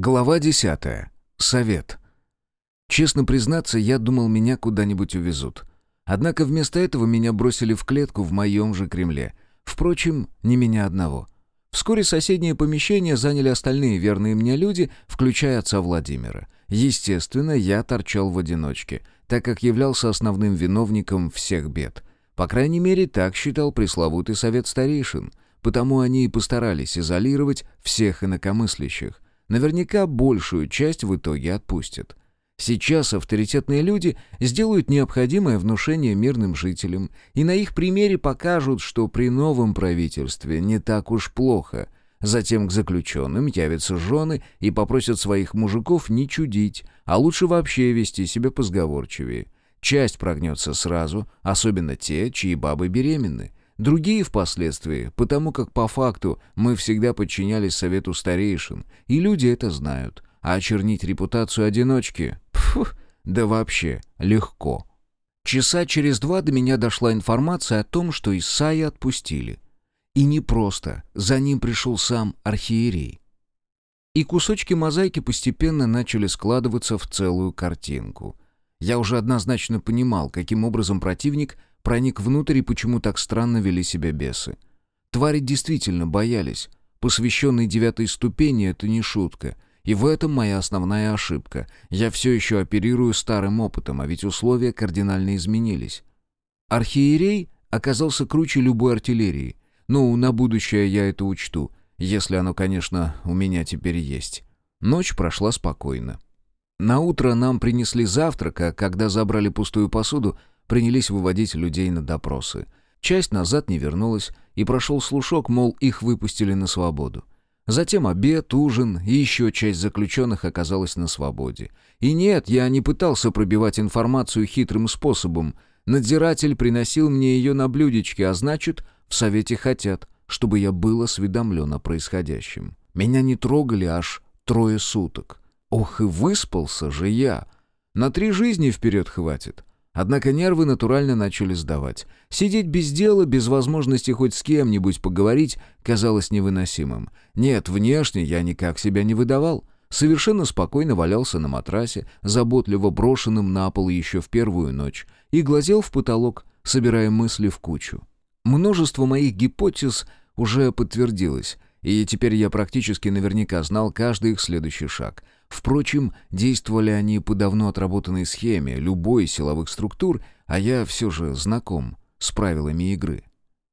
Глава 10. Совет. Честно признаться, я думал, меня куда-нибудь увезут. Однако вместо этого меня бросили в клетку в моем же Кремле. Впрочем, не меня одного. Вскоре соседнее помещение заняли остальные верные мне люди, включая отца Владимира. Естественно, я торчал в одиночке, так как являлся основным виновником всех бед. По крайней мере, так считал пресловутый совет старейшин. Потому они и постарались изолировать всех инакомыслящих. Наверняка большую часть в итоге отпустят. Сейчас авторитетные люди сделают необходимое внушение мирным жителям и на их примере покажут, что при новом правительстве не так уж плохо. Затем к заключенным явятся жены и попросят своих мужиков не чудить, а лучше вообще вести себя позговорчивее. Часть прогнется сразу, особенно те, чьи бабы беременны. Другие впоследствии, потому как по факту мы всегда подчинялись совету старейшин, и люди это знают. А очернить репутацию одиночки, пф, да вообще легко. Часа через два до меня дошла информация о том, что Исаия отпустили. И не просто, за ним пришел сам архиерей. И кусочки мозаики постепенно начали складываться в целую картинку. Я уже однозначно понимал, каким образом противник проник внутрь и почему так странно вели себя бесы. Твари действительно боялись. Посвященный девятой ступени — это не шутка. И в этом моя основная ошибка. Я все еще оперирую старым опытом, а ведь условия кардинально изменились. Архиерей оказался круче любой артиллерии. Ну, на будущее я это учту, если оно, конечно, у меня теперь есть. Ночь прошла спокойно. На утро нам принесли завтрак, а когда забрали пустую посуду, принялись выводить людей на допросы. Часть назад не вернулась, и прошел слушок, мол, их выпустили на свободу. Затем обед, ужин, и еще часть заключенных оказалась на свободе. И нет, я не пытался пробивать информацию хитрым способом. Надзиратель приносил мне ее на блюдечке, а значит, в совете хотят, чтобы я был осведомлен о происходящем. Меня не трогали аж трое суток. Ох и выспался же я! На три жизни вперед хватит. Однако нервы натурально начали сдавать. Сидеть без дела, без возможности хоть с кем-нибудь поговорить, казалось невыносимым. Нет, внешне я никак себя не выдавал. Совершенно спокойно валялся на матрасе, заботливо брошенным на пол еще в первую ночь, и глазел в потолок, собирая мысли в кучу. Множество моих гипотез уже подтвердилось, и теперь я практически наверняка знал каждый их следующий шаг — Впрочем, действовали они по давно отработанной схеме любой силовых структур, а я все же знаком с правилами игры.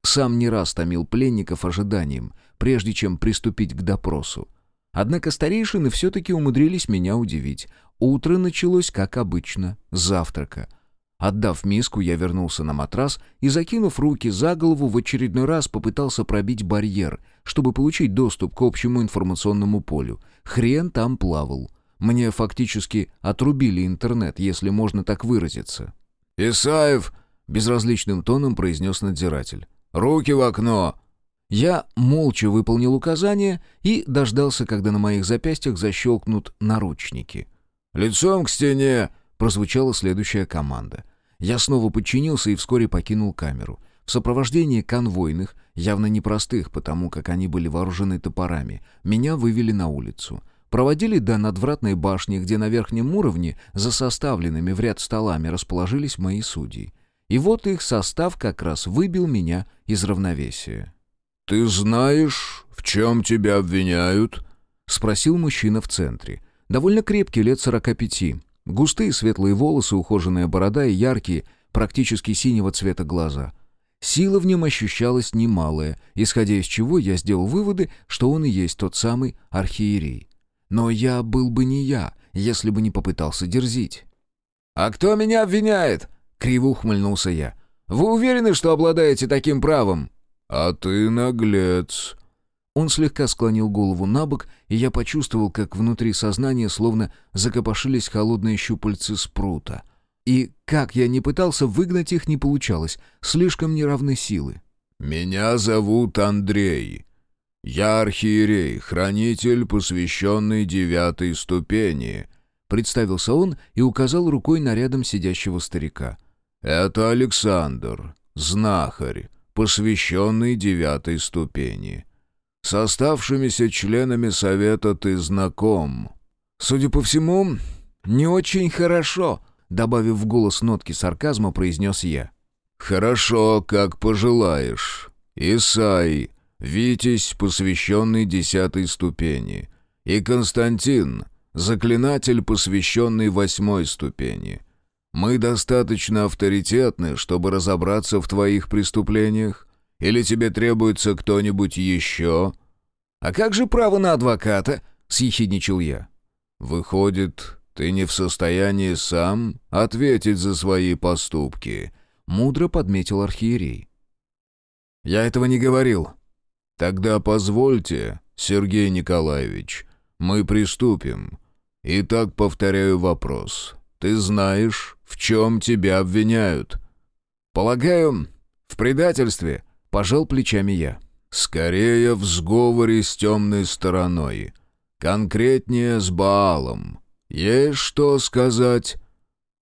Сам не раз томил пленников ожиданием, прежде чем приступить к допросу. Однако старейшины все-таки умудрились меня удивить. Утро началось, как обычно, с завтрака. Отдав миску, я вернулся на матрас и, закинув руки за голову, в очередной раз попытался пробить барьер, чтобы получить доступ к общему информационному полю. Хрен там плавал. Мне фактически отрубили интернет, если можно так выразиться. «Исаев!» — безразличным тоном произнес надзиратель. «Руки в окно!» Я молча выполнил указание и дождался, когда на моих запястьях защелкнут наручники. «Лицом к стене!» — прозвучала следующая команда. Я снова подчинился и вскоре покинул камеру. В сопровождении конвойных, явно непростых, потому как они были вооружены топорами, меня вывели на улицу — Проводили до надвратной башни, где на верхнем уровне за составленными в ряд столами расположились мои судьи. И вот их состав как раз выбил меня из равновесия. «Ты знаешь, в чем тебя обвиняют?» — спросил мужчина в центре. Довольно крепкий, лет сорока пяти. Густые светлые волосы, ухоженная борода и яркие, практически синего цвета глаза. Сила в нем ощущалась немалая, исходя из чего я сделал выводы, что он и есть тот самый архиерей. Но я был бы не я, если бы не попытался дерзить. «А кто меня обвиняет?» — криво ухмыльнулся я. «Вы уверены, что обладаете таким правом?» «А ты наглец». Он слегка склонил голову на бок, и я почувствовал, как внутри сознания словно закопошились холодные щупальцы спрута. И как я не пытался выгнать их, не получалось. Слишком неравны силы. «Меня зовут Андрей. «Я архиерей, хранитель, посвященный девятой ступени», — представился он и указал рукой на рядом сидящего старика. «Это Александр, знахарь, посвященный девятой ступени. С оставшимися членами совета ты знаком». «Судя по всему, не очень хорошо», — добавив в голос нотки сарказма, произнес я. «Хорошо, как пожелаешь. Исай, Витязь, посвященный десятой ступени, и Константин, заклинатель, посвященный восьмой ступени. Мы достаточно авторитетны, чтобы разобраться в твоих преступлениях? Или тебе требуется кто-нибудь еще?» «А как же право на адвоката?» — съехидничал я. «Выходит, ты не в состоянии сам ответить за свои поступки», — мудро подметил архиерей. «Я этого не говорил». «Тогда позвольте, Сергей Николаевич, мы приступим. Итак, повторяю вопрос. Ты знаешь, в чем тебя обвиняют?» «Полагаю, в предательстве», — пожал плечами я. «Скорее в сговоре с темной стороной. Конкретнее с Баалом. Есть что сказать?»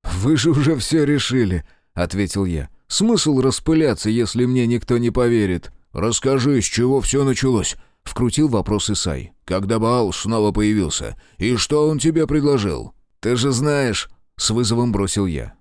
«Вы же уже все решили», — ответил я. «Смысл распыляться, если мне никто не поверит?» «Расскажи, с чего все началось?» — вкрутил вопрос Исай. «Когда Баал снова появился? И что он тебе предложил?» «Ты же знаешь...» — с вызовом бросил я.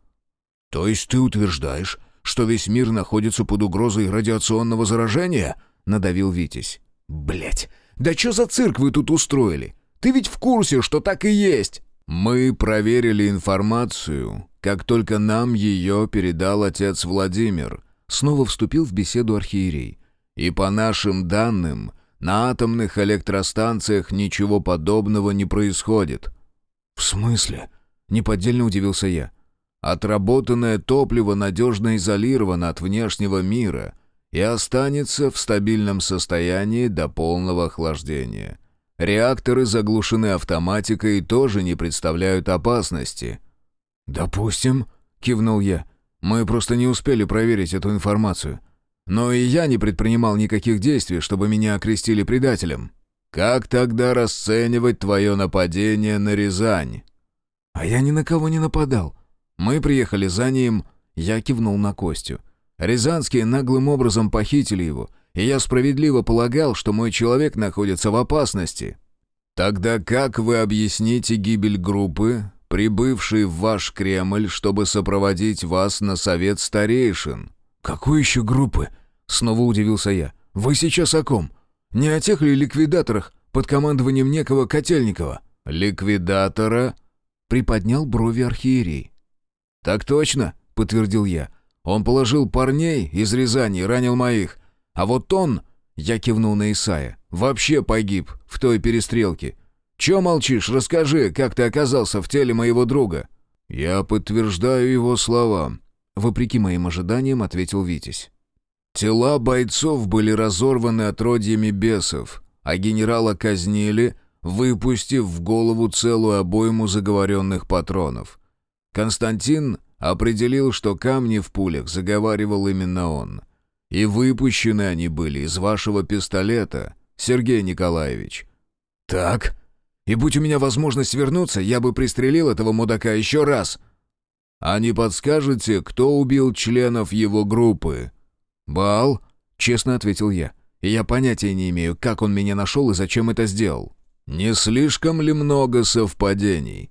«То есть ты утверждаешь, что весь мир находится под угрозой радиационного заражения?» — надавил Витязь. Блять, да что за цирк вы тут устроили? Ты ведь в курсе, что так и есть!» «Мы проверили информацию, как только нам ее передал отец Владимир», — снова вступил в беседу архиерей. «И по нашим данным, на атомных электростанциях ничего подобного не происходит». «В смысле?» — неподдельно удивился я. «Отработанное топливо надежно изолировано от внешнего мира и останется в стабильном состоянии до полного охлаждения. Реакторы заглушены автоматикой и тоже не представляют опасности». «Допустим», — кивнул я. «Мы просто не успели проверить эту информацию. Но и я не предпринимал никаких действий, чтобы меня окрестили предателем». «Как тогда расценивать твое нападение на Рязань?» «А я ни на кого не нападал. Мы приехали за ним...» Я кивнул на Костю. Рязанские наглым образом похитили его, и я справедливо полагал, что мой человек находится в опасности. Тогда как вы объясните гибель группы, прибывшей в ваш Кремль, чтобы сопроводить вас на совет старейшин?» «Какой еще группы?» — снова удивился я. «Вы сейчас о ком? Не о тех ли ликвидаторах под командованием некого Котельникова?» «Ликвидатора?» — приподнял брови архиерей. «Так точно», — подтвердил я. Он положил парней из Рязани и ранил моих. А вот он, я кивнул на Исая, вообще погиб в той перестрелке. Че молчишь? Расскажи, как ты оказался в теле моего друга». «Я подтверждаю его слова», — вопреки моим ожиданиям ответил Витязь. «Тела бойцов были разорваны отродьями бесов, а генерала казнили, выпустив в голову целую обойму заговоренных патронов. Константин определил, что камни в пулях заговаривал именно он. И выпущены они были из вашего пистолета, Сергей Николаевич. Так? И будь у меня возможность вернуться, я бы пристрелил этого мудака еще раз. А не подскажете, кто убил членов его группы? Бал, честно ответил я. И я понятия не имею, как он меня нашел и зачем это сделал. Не слишком ли много совпадений?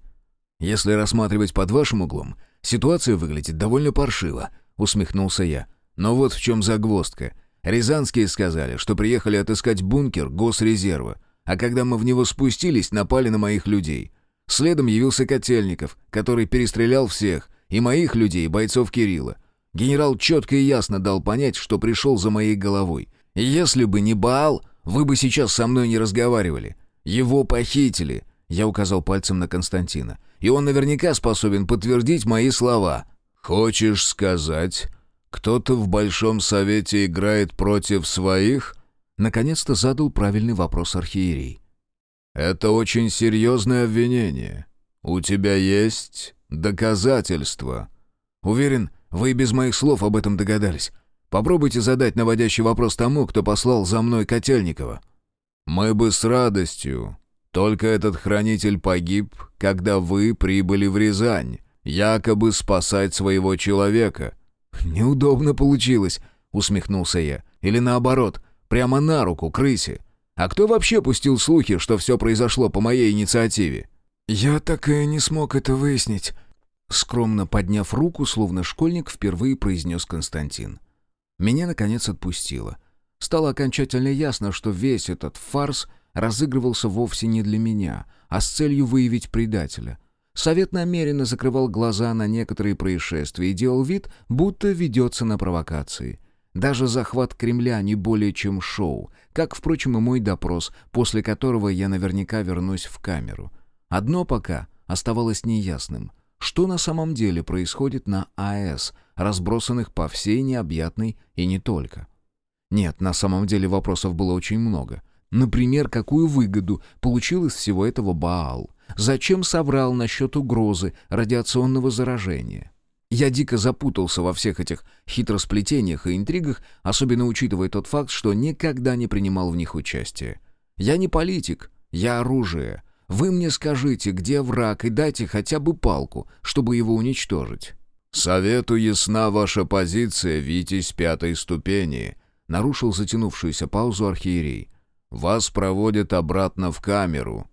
Если рассматривать под вашим углом, Ситуация выглядит довольно паршиво», — усмехнулся я. «Но вот в чем загвоздка. Рязанские сказали, что приехали отыскать бункер госрезерва, а когда мы в него спустились, напали на моих людей. Следом явился Котельников, который перестрелял всех, и моих людей, бойцов Кирилла. Генерал четко и ясно дал понять, что пришел за моей головой. Если бы не Баал, вы бы сейчас со мной не разговаривали. Его похитили. Я указал пальцем на Константина и он наверняка способен подтвердить мои слова. «Хочешь сказать, кто-то в Большом Совете играет против своих?» Наконец-то задал правильный вопрос архиерей. «Это очень серьезное обвинение. У тебя есть доказательства?» «Уверен, вы и без моих слов об этом догадались. Попробуйте задать наводящий вопрос тому, кто послал за мной Котельникова». «Мы бы с радостью только этот хранитель погиб, когда вы прибыли в Рязань, якобы спасать своего человека». «Неудобно получилось», — усмехнулся я. «Или наоборот, прямо на руку крысе. А кто вообще пустил слухи, что все произошло по моей инициативе?» «Я так и не смог это выяснить», — скромно подняв руку, словно школьник, впервые произнес Константин. Меня, наконец, отпустило. Стало окончательно ясно, что весь этот фарс разыгрывался вовсе не для меня, а с целью выявить предателя. Совет намеренно закрывал глаза на некоторые происшествия и делал вид, будто ведется на провокации. Даже захват Кремля не более чем шоу, как, впрочем, и мой допрос, после которого я наверняка вернусь в камеру. Одно пока оставалось неясным. Что на самом деле происходит на АЭС, разбросанных по всей необъятной и не только? Нет, на самом деле вопросов было очень много. Например, какую выгоду получил из всего этого Баал? Зачем соврал насчет угрозы радиационного заражения? Я дико запутался во всех этих хитросплетениях и интригах, особенно учитывая тот факт, что никогда не принимал в них участие. Я не политик, я оружие. Вы мне скажите, где враг, и дайте хотя бы палку, чтобы его уничтожить. «Совету ясна ваша позиция, Витязь пятой ступени», — нарушил затянувшуюся паузу архиерей. «Вас проводят обратно в камеру».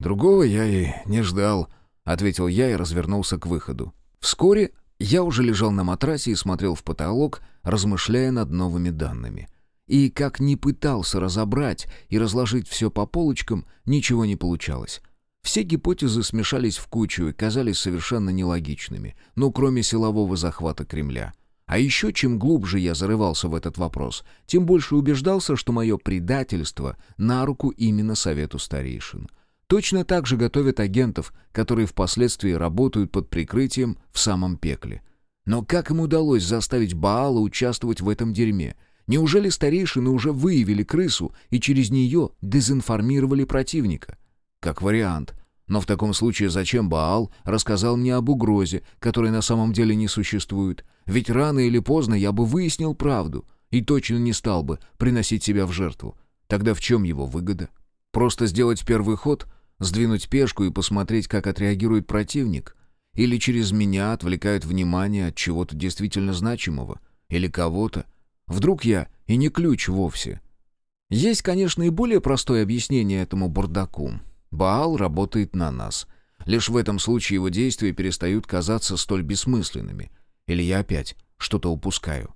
«Другого я и не ждал», — ответил я и развернулся к выходу. Вскоре я уже лежал на матрасе и смотрел в потолок, размышляя над новыми данными. И как ни пытался разобрать и разложить все по полочкам, ничего не получалось. Все гипотезы смешались в кучу и казались совершенно нелогичными, ну, кроме силового захвата Кремля. А еще, чем глубже я зарывался в этот вопрос, тем больше убеждался, что мое предательство на руку именно Совету Старейшин — Точно так же готовят агентов, которые впоследствии работают под прикрытием в самом пекле. Но как им удалось заставить Баала участвовать в этом дерьме? Неужели старейшины уже выявили крысу и через нее дезинформировали противника? Как вариант. Но в таком случае зачем Баал рассказал мне об угрозе, которой на самом деле не существует? Ведь рано или поздно я бы выяснил правду и точно не стал бы приносить себя в жертву. Тогда в чем его выгода? Просто сделать первый ход, сдвинуть пешку и посмотреть, как отреагирует противник? Или через меня отвлекают внимание от чего-то действительно значимого? Или кого-то? Вдруг я и не ключ вовсе? Есть, конечно, и более простое объяснение этому бардаку. Баал работает на нас. Лишь в этом случае его действия перестают казаться столь бессмысленными. Или я опять что-то упускаю.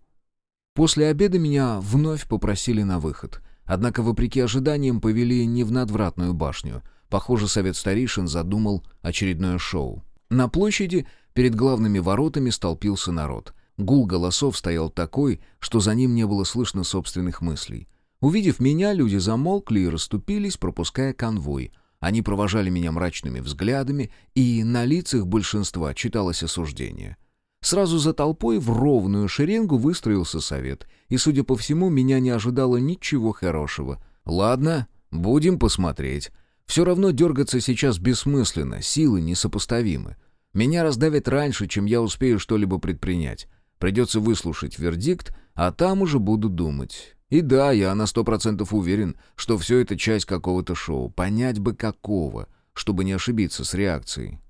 После обеда меня вновь попросили на выход. Однако, вопреки ожиданиям, повели не в надвратную башню. Похоже, совет старейшин задумал очередное шоу. На площади перед главными воротами столпился народ. Гул голосов стоял такой, что за ним не было слышно собственных мыслей. Увидев меня, люди замолкли и расступились, пропуская конвой. Они провожали меня мрачными взглядами, и на лицах большинства читалось осуждение — Сразу за толпой в ровную шеренгу выстроился совет, и, судя по всему, меня не ожидало ничего хорошего. Ладно, будем посмотреть. Все равно дергаться сейчас бессмысленно, силы несопоставимы. Меня раздавят раньше, чем я успею что-либо предпринять. Придется выслушать вердикт, а там уже буду думать. И да, я на сто процентов уверен, что все это часть какого-то шоу. Понять бы какого, чтобы не ошибиться с реакцией.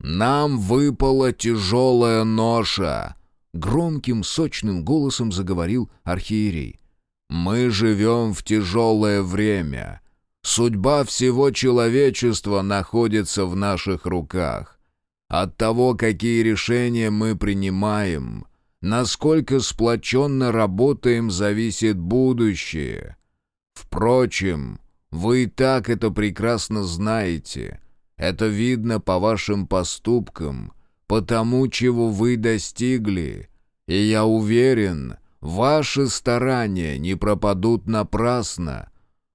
«Нам выпала тяжелая ноша!» Громким, сочным голосом заговорил архиерей. «Мы живем в тяжелое время. Судьба всего человечества находится в наших руках. От того, какие решения мы принимаем, насколько сплоченно работаем, зависит будущее. Впрочем, вы и так это прекрасно знаете». Это видно по вашим поступкам, по тому, чего вы достигли. И я уверен, ваши старания не пропадут напрасно.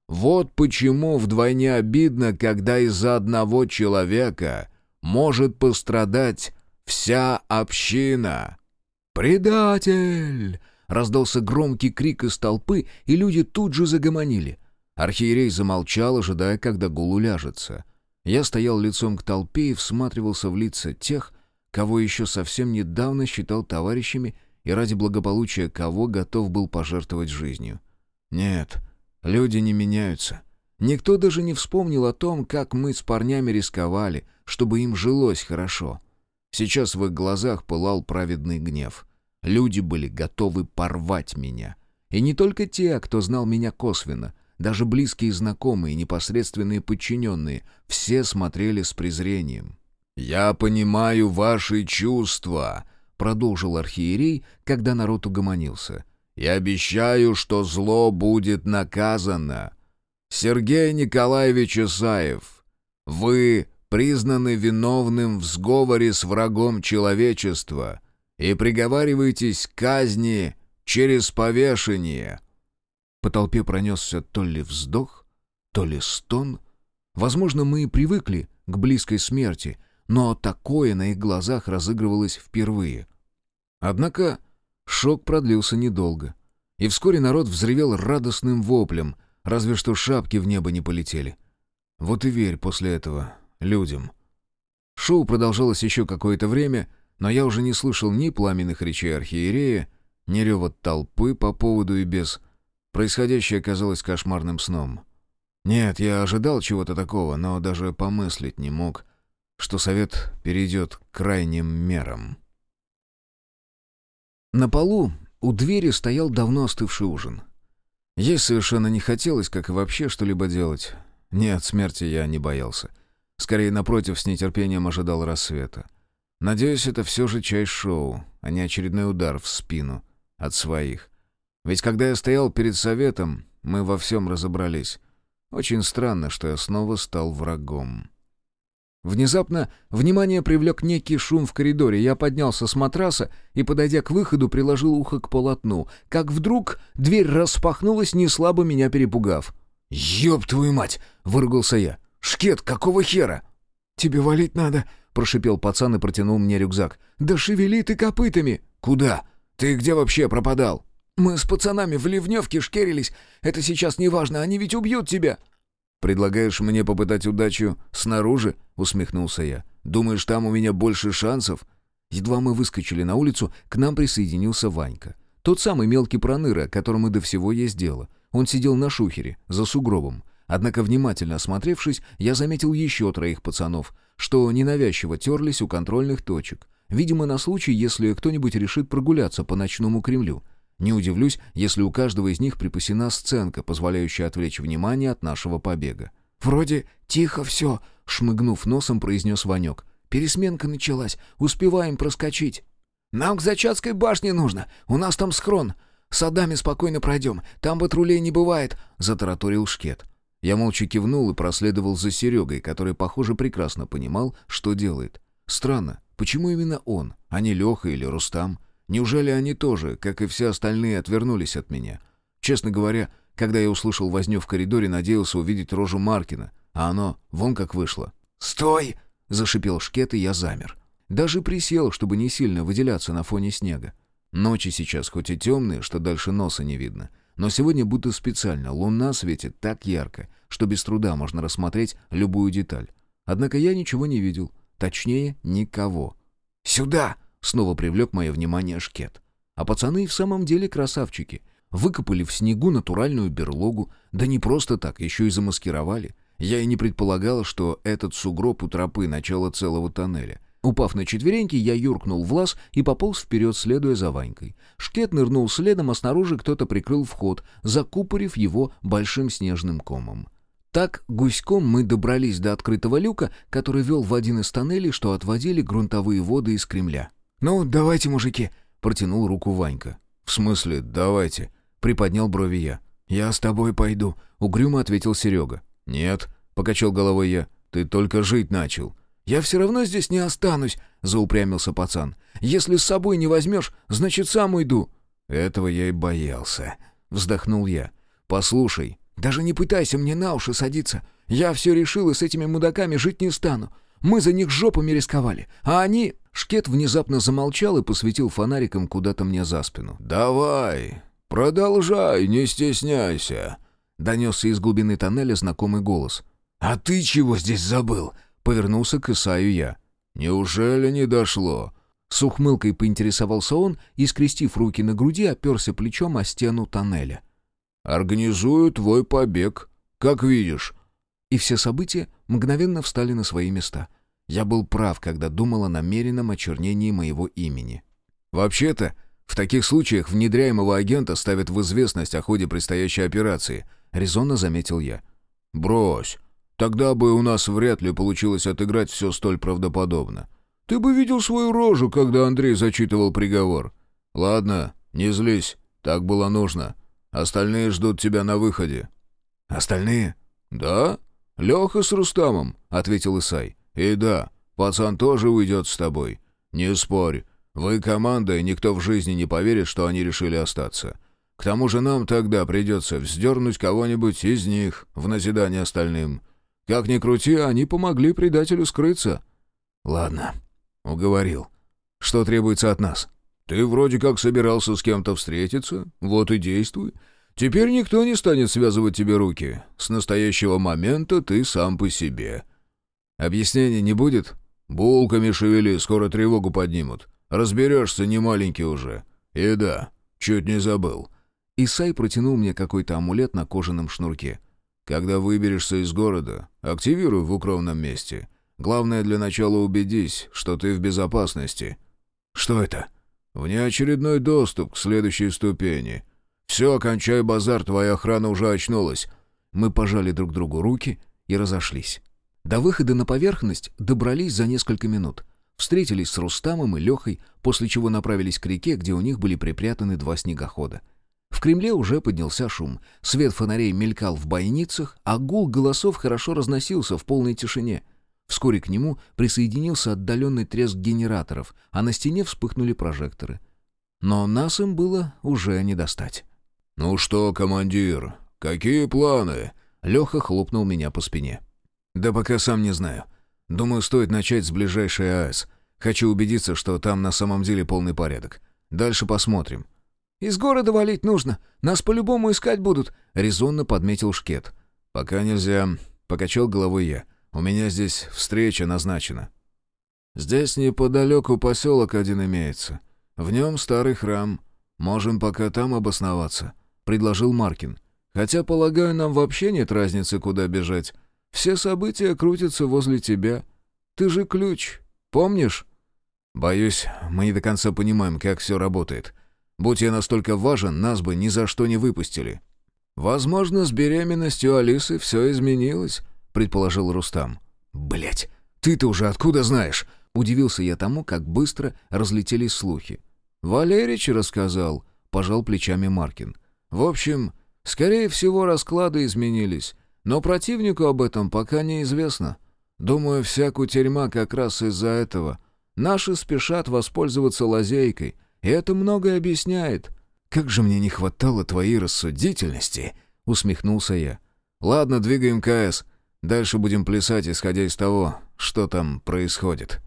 Вот почему вдвойне обидно, когда из-за одного человека может пострадать вся община. «Предатель!» — раздался громкий крик из толпы, и люди тут же загомонили. Архиерей замолчал, ожидая, когда гул уляжется. Я стоял лицом к толпе и всматривался в лица тех, кого еще совсем недавно считал товарищами и ради благополучия кого готов был пожертвовать жизнью. Нет, люди не меняются. Никто даже не вспомнил о том, как мы с парнями рисковали, чтобы им жилось хорошо. Сейчас в их глазах пылал праведный гнев. Люди были готовы порвать меня. И не только те, кто знал меня косвенно, даже близкие знакомые, непосредственные подчиненные, все смотрели с презрением. «Я понимаю ваши чувства», — продолжил архиерей, когда народ угомонился. «И обещаю, что зло будет наказано. Сергей Николаевич Исаев, вы признаны виновным в сговоре с врагом человечества и приговариваетесь к казни через повешение». По толпе пронесся то ли вздох, то ли стон. Возможно, мы и привыкли к близкой смерти, но такое на их глазах разыгрывалось впервые. Однако шок продлился недолго, и вскоре народ взревел радостным воплем, разве что шапки в небо не полетели. Вот и верь после этого людям. Шоу продолжалось еще какое-то время, но я уже не слышал ни пламенных речей архиерея, ни рева толпы по поводу и без Происходящее казалось кошмарным сном. Нет, я ожидал чего-то такого, но даже помыслить не мог, что совет перейдет к крайним мерам. На полу у двери стоял давно остывший ужин. Есть совершенно не хотелось, как и вообще что-либо делать. Нет, смерти я не боялся. Скорее, напротив, с нетерпением ожидал рассвета. Надеюсь, это все же часть шоу, а не очередной удар в спину от своих. Ведь когда я стоял перед советом, мы во всем разобрались. Очень странно, что я снова стал врагом. Внезапно внимание привлек некий шум в коридоре. Я поднялся с матраса и, подойдя к выходу, приложил ухо к полотну. Как вдруг дверь распахнулась, неслабо меня перепугав. «Ёб твою мать!» — выругался я. «Шкет, какого хера?» «Тебе валить надо!» — прошипел пацан и протянул мне рюкзак. «Да шевели ты копытами!» «Куда? Ты где вообще пропадал?» Мы с пацанами в ливневке шкерились. Это сейчас не важно, они ведь убьют тебя». «Предлагаешь мне попытать удачу снаружи?» — усмехнулся я. «Думаешь, там у меня больше шансов?» Едва мы выскочили на улицу, к нам присоединился Ванька. Тот самый мелкий проныра, которому до всего есть дело. Он сидел на шухере, за сугробом. Однако, внимательно осмотревшись, я заметил еще троих пацанов, что ненавязчиво терлись у контрольных точек. Видимо, на случай, если кто-нибудь решит прогуляться по ночному Кремлю. Не удивлюсь, если у каждого из них припасена сценка, позволяющая отвлечь внимание от нашего побега. «Вроде тихо все», — шмыгнув носом, произнес Ванек. «Пересменка началась. Успеваем проскочить». «Нам к Зачатской башне нужно. У нас там схрон. Садами спокойно пройдем. Там патрулей не бывает», — затараторил Шкет. Я молча кивнул и проследовал за Серегой, который, похоже, прекрасно понимал, что делает. Странно, почему именно он, а не Леха или Рустам? Неужели они тоже, как и все остальные, отвернулись от меня? Честно говоря, когда я услышал возню в коридоре, надеялся увидеть рожу Маркина, а оно вон как вышло. «Стой!» — зашипел шкет, и я замер. Даже присел, чтобы не сильно выделяться на фоне снега. Ночи сейчас хоть и темные, что дальше носа не видно, но сегодня будто специально луна светит так ярко, что без труда можно рассмотреть любую деталь. Однако я ничего не видел, точнее, никого. «Сюда!» Снова привлек мое внимание шкет. А пацаны и в самом деле красавчики. Выкопали в снегу натуральную берлогу, да не просто так, еще и замаскировали. Я и не предполагал, что этот сугроб у тропы начала целого тоннеля. Упав на четвереньки, я юркнул в лаз и пополз вперед, следуя за Ванькой. Шкет нырнул следом, а снаружи кто-то прикрыл вход, закупорив его большим снежным комом. Так гуськом мы добрались до открытого люка, который вел в один из тоннелей, что отводили грунтовые воды из Кремля. «Ну, давайте, мужики», — протянул руку Ванька. «В смысле, давайте?» — приподнял брови я. «Я с тобой пойду», — угрюмо ответил Серега. «Нет», — покачал головой я, — «ты только жить начал». «Я все равно здесь не останусь», — заупрямился пацан. «Если с собой не возьмешь, значит, сам уйду». «Этого я и боялся», — вздохнул я. «Послушай». «Даже не пытайся мне на уши садиться. Я все решил и с этими мудаками жить не стану. Мы за них жопами рисковали, а они...» Шкет внезапно замолчал и посветил фонариком куда-то мне за спину. «Давай, продолжай, не стесняйся», — донесся из глубины тоннеля знакомый голос. «А ты чего здесь забыл?» — повернулся к Исаю я. «Неужели не дошло?» С ухмылкой поинтересовался он и, скрестив руки на груди, оперся плечом о стену тоннеля. «Организую твой побег, как видишь». И все события мгновенно встали на свои места — я был прав, когда думал о намеренном очернении моего имени. «Вообще-то, В таких случаях внедряемого агента ставят в известность о ходе предстоящей операции», — резонно заметил я. «Брось. Тогда бы у нас вряд ли получилось отыграть все столь правдоподобно. Ты бы видел свою рожу, когда Андрей зачитывал приговор. Ладно, не злись, так было нужно. Остальные ждут тебя на выходе». «Остальные?» «Да, Леха с Рустамом», — ответил Исай. «И да, пацан тоже уйдет с тобой. Не спорь, вы команда, и никто в жизни не поверит, что они решили остаться. К тому же нам тогда придется вздернуть кого-нибудь из них в назидание остальным. Как ни крути, они помогли предателю скрыться». «Ладно, уговорил. Что требуется от нас?» «Ты вроде как собирался с кем-то встретиться, вот и действуй. Теперь никто не станет связывать тебе руки. С настоящего момента ты сам по себе». «Объяснений не будет?» «Булками шевели, скоро тревогу поднимут. Разберешься, не маленький уже. И да, чуть не забыл». Исай протянул мне какой-то амулет на кожаном шнурке. Когда выберешься из города, активируй в укромном месте. Главное для начала убедись, что ты в безопасности». «Что это?» «Внеочередной доступ к следующей ступени. Все, кончай базар, твоя охрана уже очнулась». Мы пожали друг другу руки и разошлись. До выхода на поверхность добрались за несколько минут. Встретились с Рустамом и Лехой, после чего направились к реке, где у них были припрятаны два снегохода. В Кремле уже поднялся шум. Свет фонарей мелькал в бойницах, а гул голосов хорошо разносился в полной тишине. Вскоре к нему присоединился отдаленный треск генераторов, а на стене вспыхнули прожекторы. Но нас им было уже не достать. «Ну что, командир, какие планы?» Леха хлопнул меня по спине. «Да пока сам не знаю. Думаю, стоит начать с ближайшей АЭС. Хочу убедиться, что там на самом деле полный порядок. Дальше посмотрим. «Из города валить нужно. Нас по-любому искать будут», — резонно подметил Шкет. «Пока нельзя», — покачал головой я. «У меня здесь встреча назначена». «Здесь неподалеку поселок один имеется. В нем старый храм. Можем пока там обосноваться», — предложил Маркин. «Хотя, полагаю, нам вообще нет разницы, куда бежать. Все события крутятся возле тебя. Ты же ключ, помнишь?» «Боюсь, мы не до конца понимаем, как все работает», Будь я настолько важен, нас бы ни за что не выпустили». «Возможно, с беременностью Алисы все изменилось», — предположил Рустам. Блять, ты-то уже откуда знаешь?» Удивился я тому, как быстро разлетелись слухи. «Валерич рассказал», — пожал плечами Маркин. «В общем, скорее всего, расклады изменились, но противнику об этом пока неизвестно. Думаю, вся кутерьма как раз из-за этого. Наши спешат воспользоваться лазейкой — и это многое объясняет. Как же мне не хватало твоей рассудительности, усмехнулся я. Ладно, двигаем КС. Дальше будем плясать, исходя из того, что там происходит.